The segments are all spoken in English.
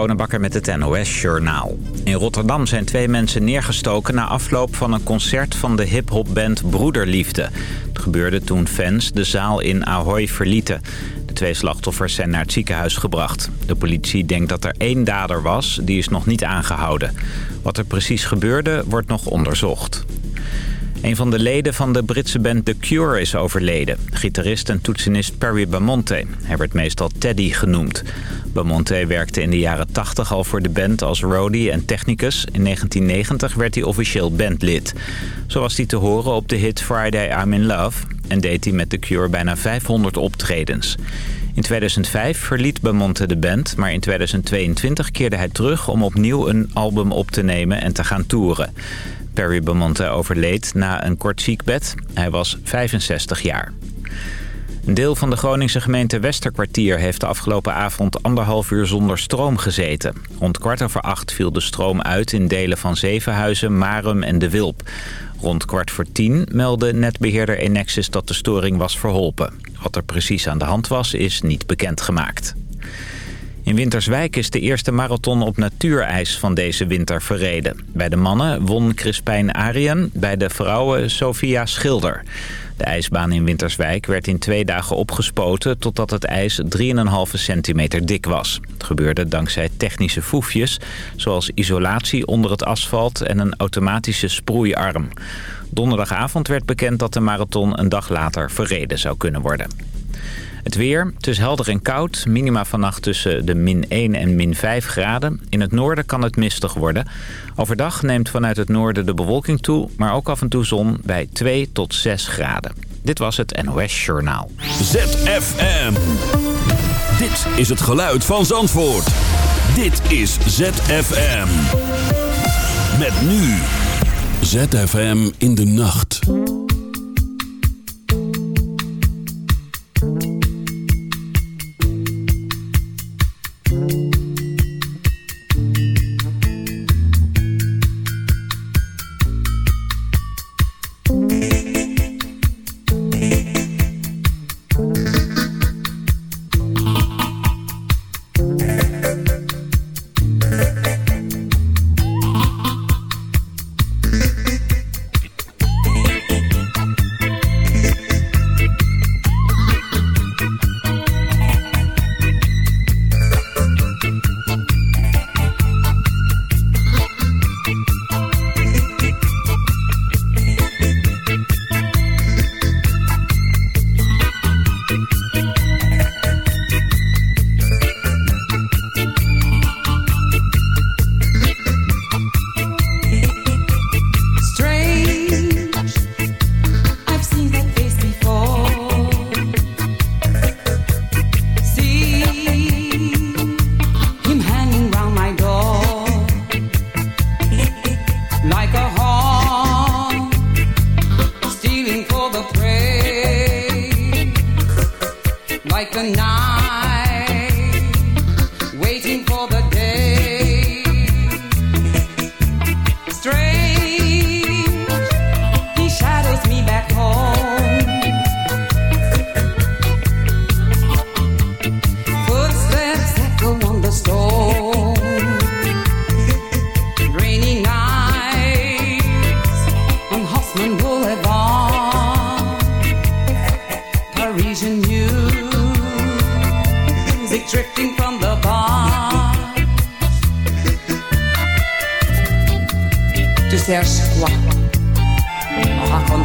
Bonenbakker met het NOS Journaal. In Rotterdam zijn twee mensen neergestoken na afloop van een concert van de hip-hopband Broederliefde. Het gebeurde toen fans de zaal in Ahoy verlieten. De twee slachtoffers zijn naar het ziekenhuis gebracht. De politie denkt dat er één dader was, die is nog niet aangehouden. Wat er precies gebeurde, wordt nog onderzocht. Een van de leden van de Britse band The Cure is overleden. Gitarist en toetsenist Perry Bamonte. Hij werd meestal Teddy genoemd. Bamonte werkte in de jaren 80 al voor de band als roadie en technicus. In 1990 werd hij officieel bandlid. Zo was hij te horen op de hit Friday I'm in Love... en deed hij met The Cure bijna 500 optredens. In 2005 verliet Bamonte de band, maar in 2022 keerde hij terug... om opnieuw een album op te nemen en te gaan toeren. Perry Bamonte overleed na een kort ziekbed. Hij was 65 jaar. Een deel van de Groningse gemeente Westerkwartier heeft de afgelopen avond anderhalf uur zonder stroom gezeten. Rond kwart over acht viel de stroom uit in delen van Zevenhuizen, Marum en De Wilp. Rond kwart voor tien meldde netbeheerder Enexis dat de storing was verholpen. Wat er precies aan de hand was, is niet bekendgemaakt. In Winterswijk is de eerste marathon op natuurijs van deze winter verreden. Bij de mannen won Crispijn Arien, bij de vrouwen Sophia Schilder. De ijsbaan in Winterswijk werd in twee dagen opgespoten... totdat het ijs 3,5 centimeter dik was. Het gebeurde dankzij technische foefjes... zoals isolatie onder het asfalt en een automatische sproeiarm. Donderdagavond werd bekend dat de marathon een dag later verreden zou kunnen worden. Het weer, het is helder en koud. Minima vannacht tussen de min 1 en min 5 graden. In het noorden kan het mistig worden. Overdag neemt vanuit het noorden de bewolking toe... maar ook af en toe zon bij 2 tot 6 graden. Dit was het NOS Journaal. ZFM. Dit is het geluid van Zandvoort. Dit is ZFM. Met nu. ZFM in de nacht.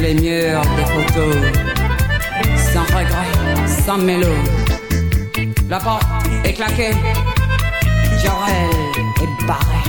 Les murs des photos, sans regret, sans mélo. La porte est claquée, Joël est barré.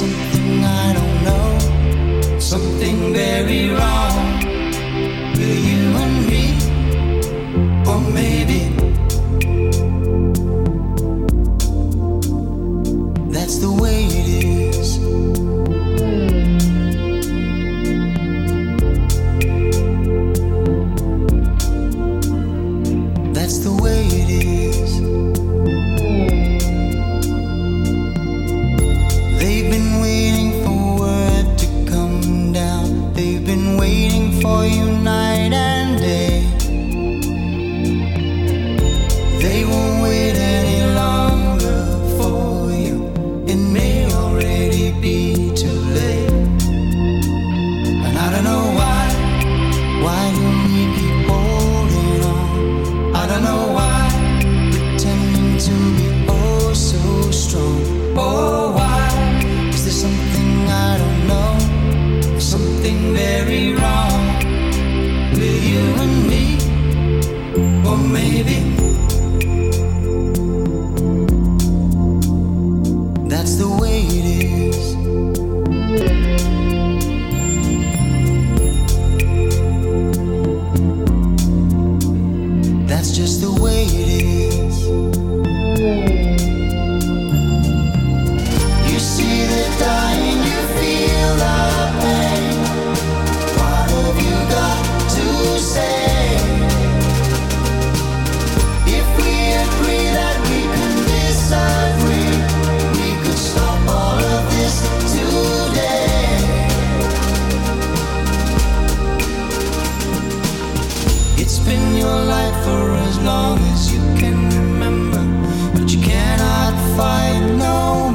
All It's been your life for as long as you can remember, but you cannot fight no.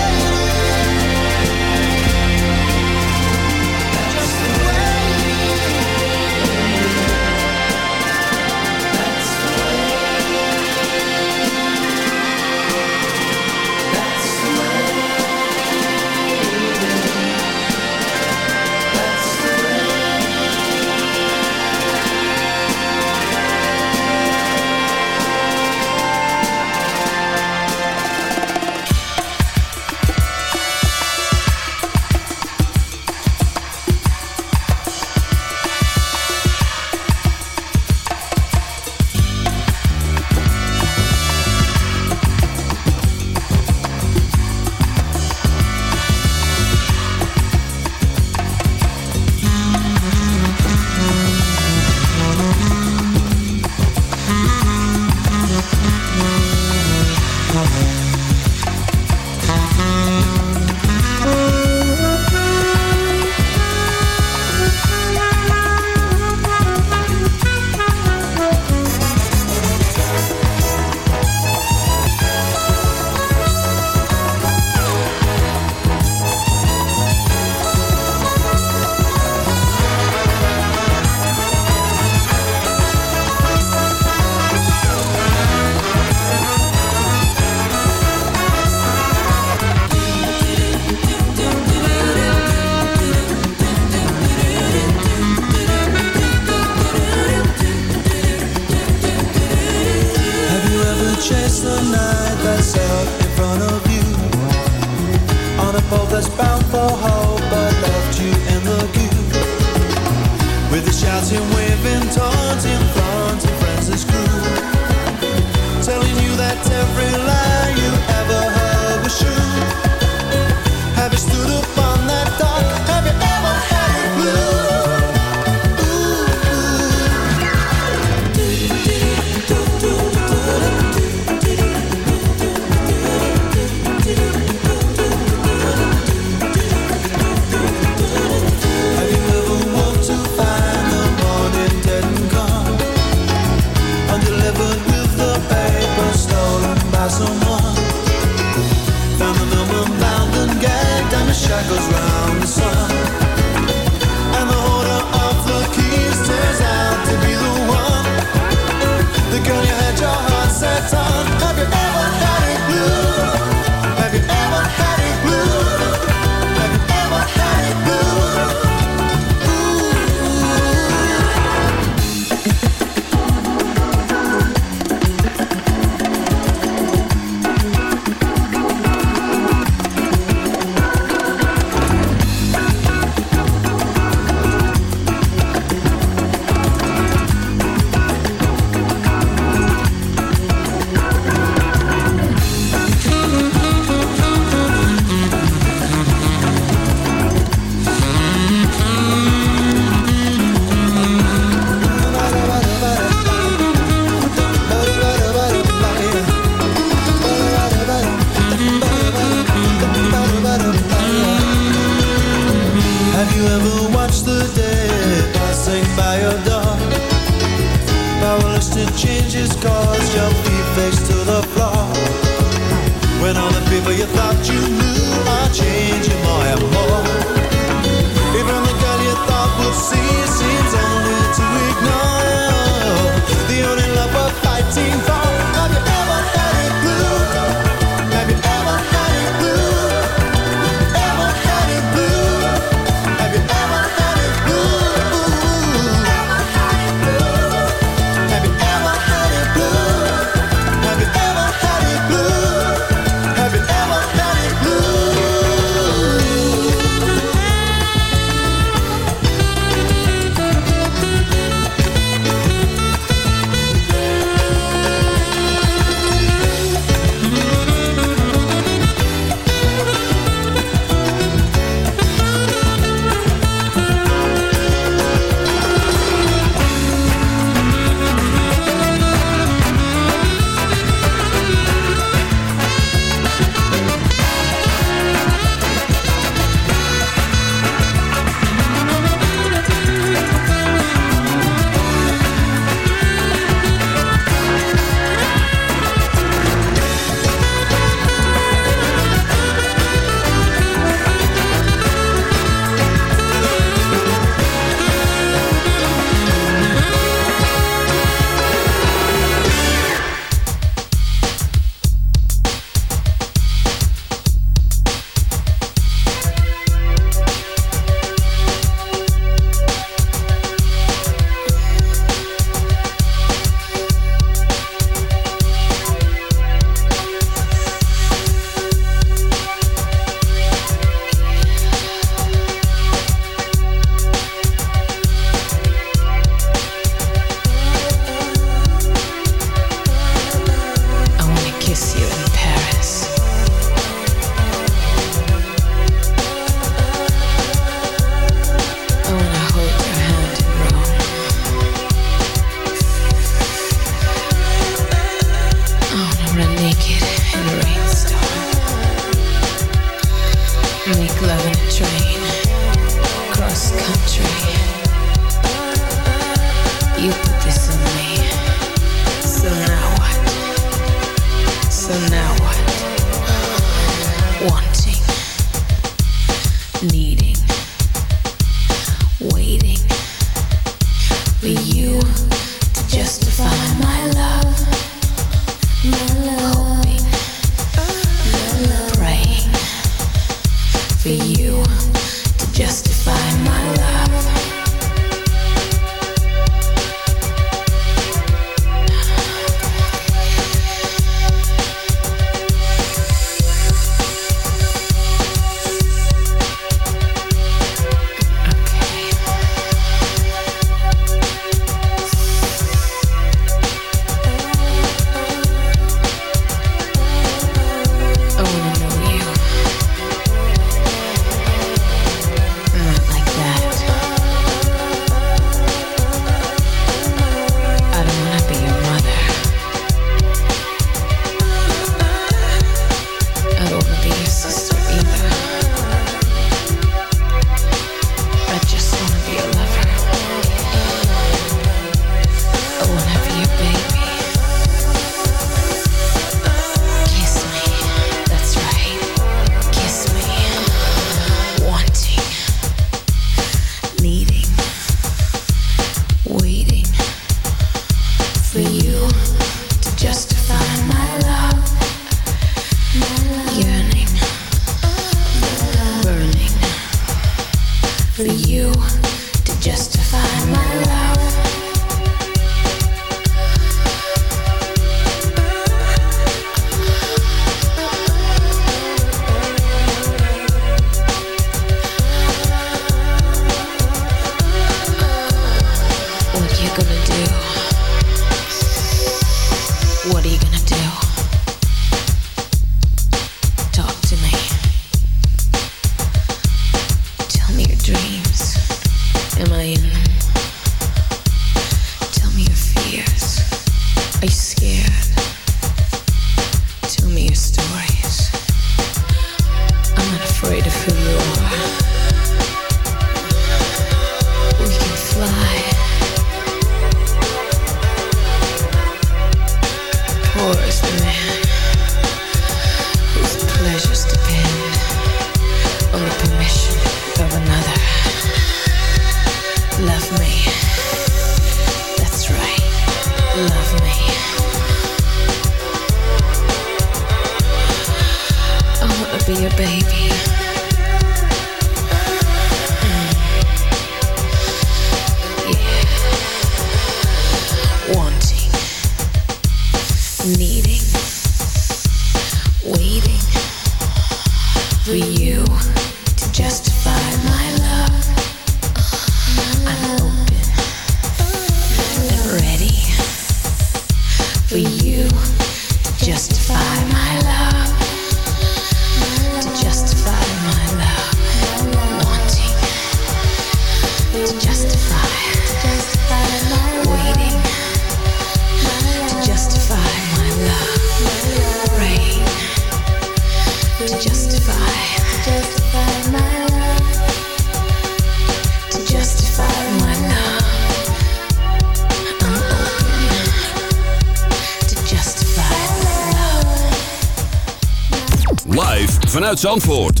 Vanuit Zandvoort.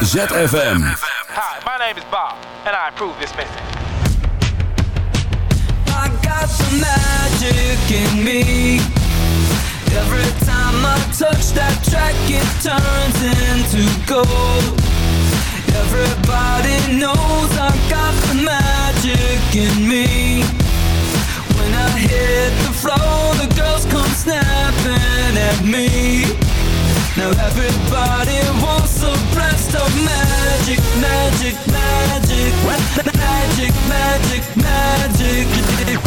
ZFM. Hi, my name is Bob, and I approve this message. I got the magic in me. Every time I touch that track, it turns into gold. Everybody knows I got the magic in me. When I hit the floor, the girls come snapping at me. Now everybody wants a blast of magic, magic, magic. Magic, magic, magic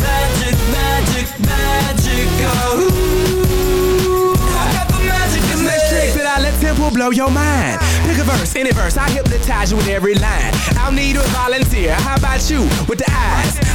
Magic, magic, magic Oh, I got the magic in me. That I let tempo blow your mind. Pick a verse, any verse, I hypnotize you with every line. I'll need a volunteer, how about you with the eyes?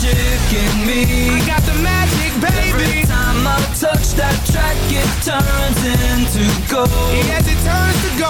magic in me. I got the magic, baby. Every time I touch that track, it turns into gold. Yes, it turns to gold.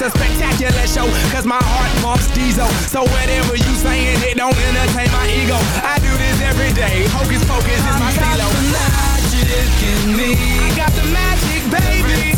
It's a spectacular show, cause my heart pumps diesel. So whatever you saying, it don't entertain my ego. I do this every day. Hocus pocus is my I got the magic in me. I got the magic, baby.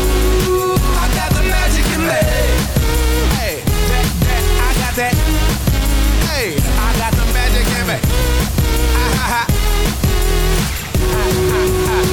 ha, ha.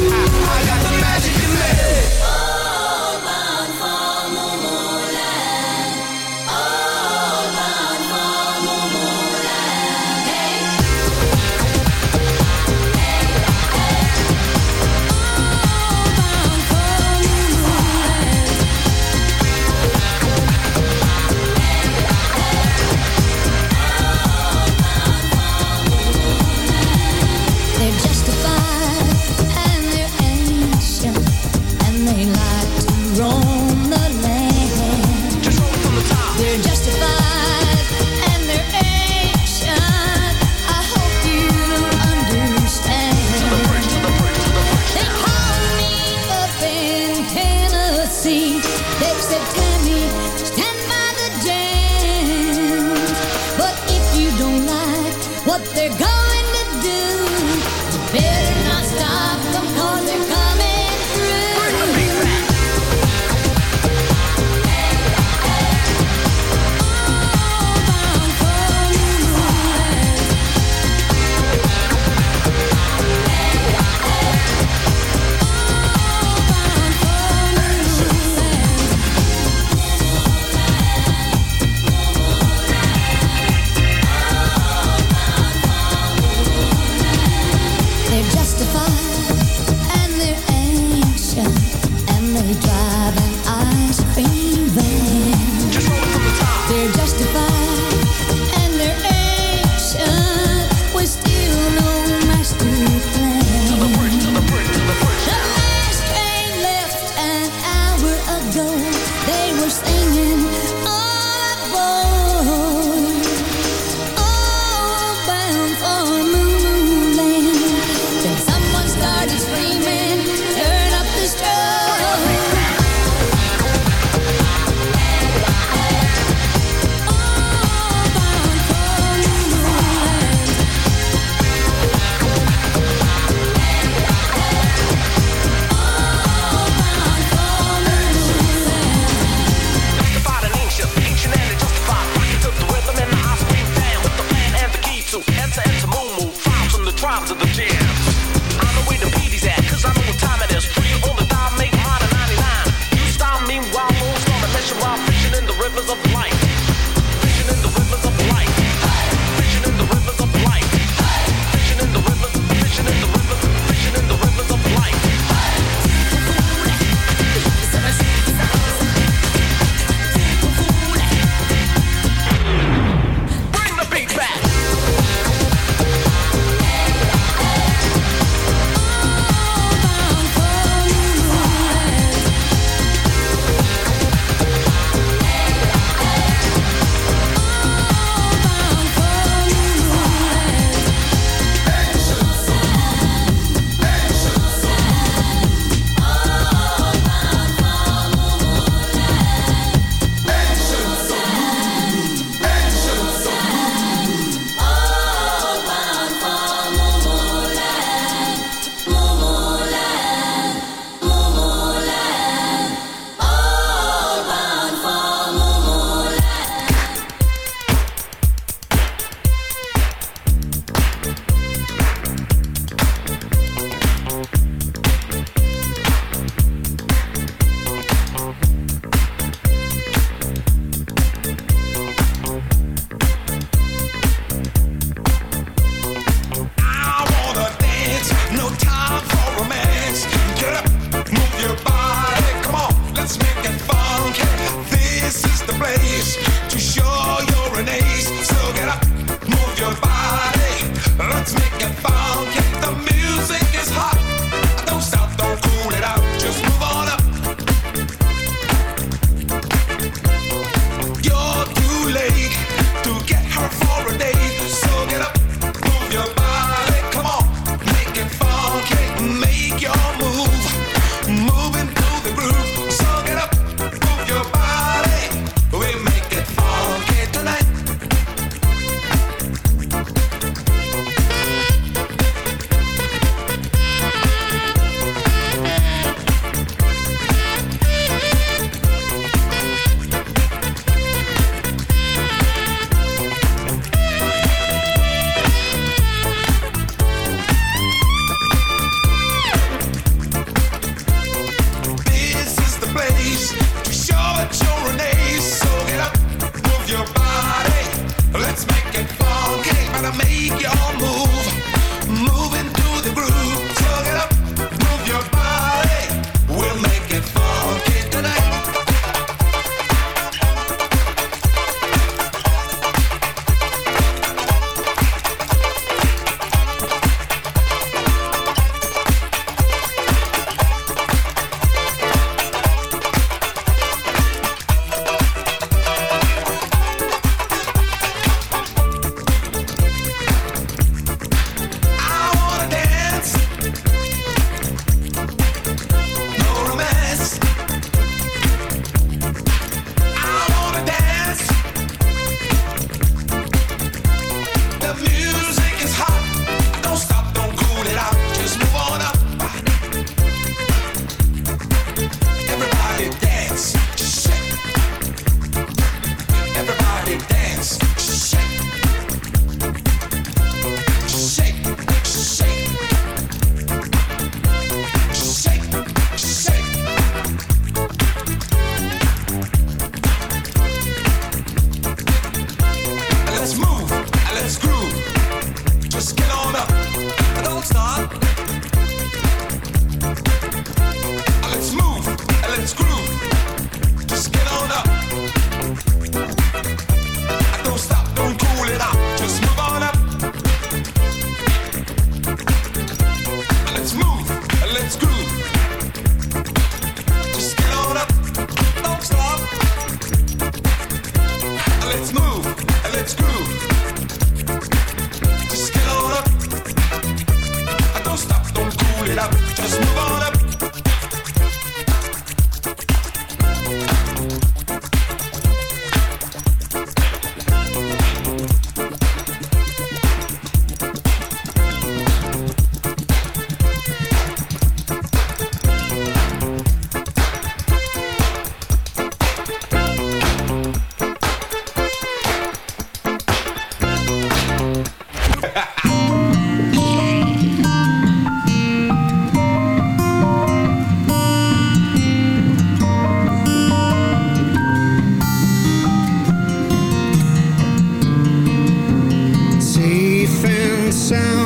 sound.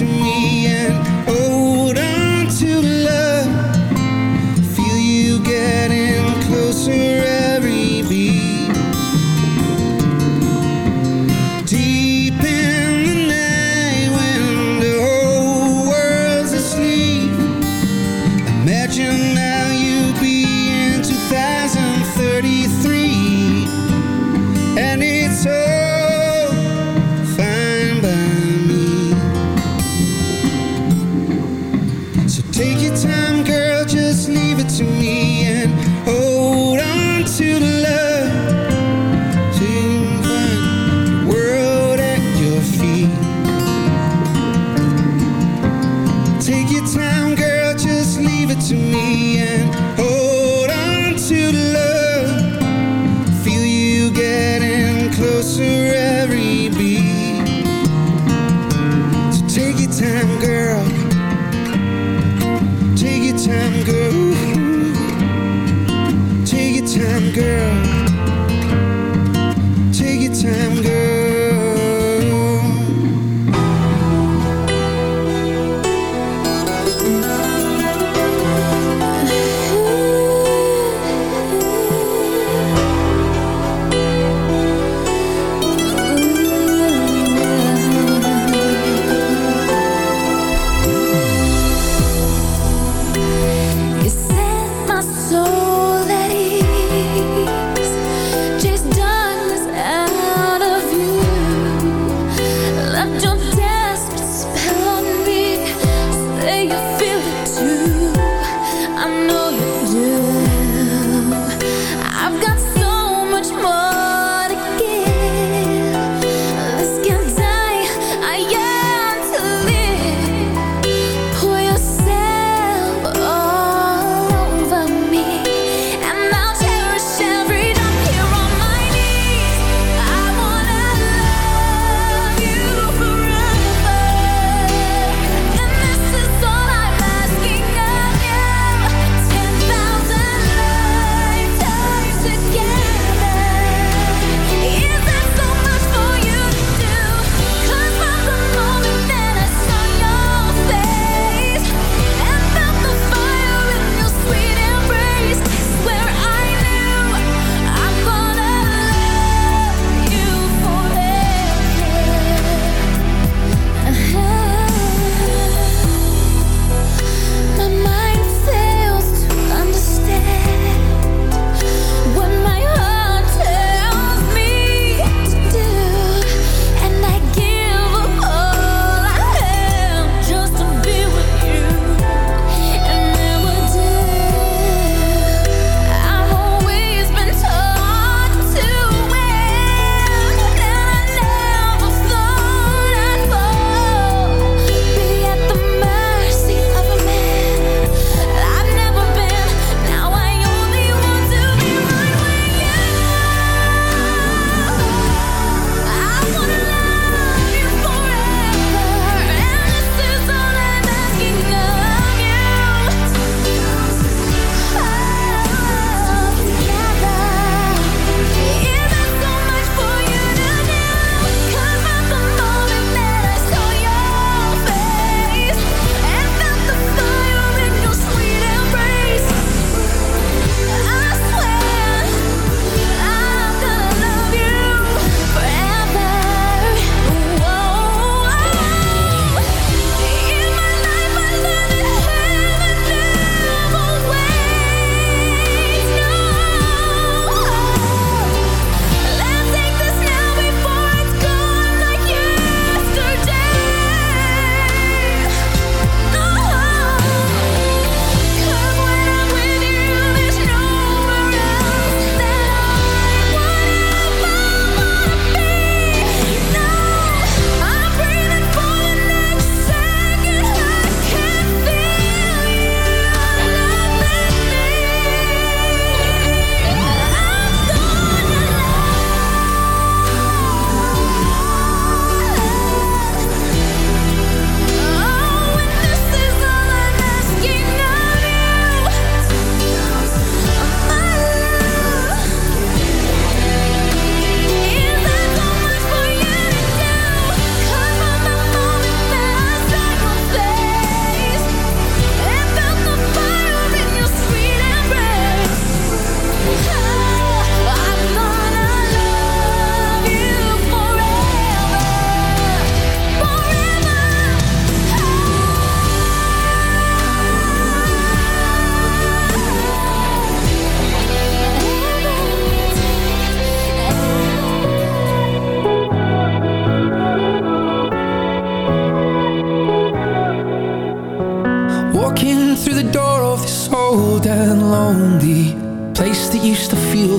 You set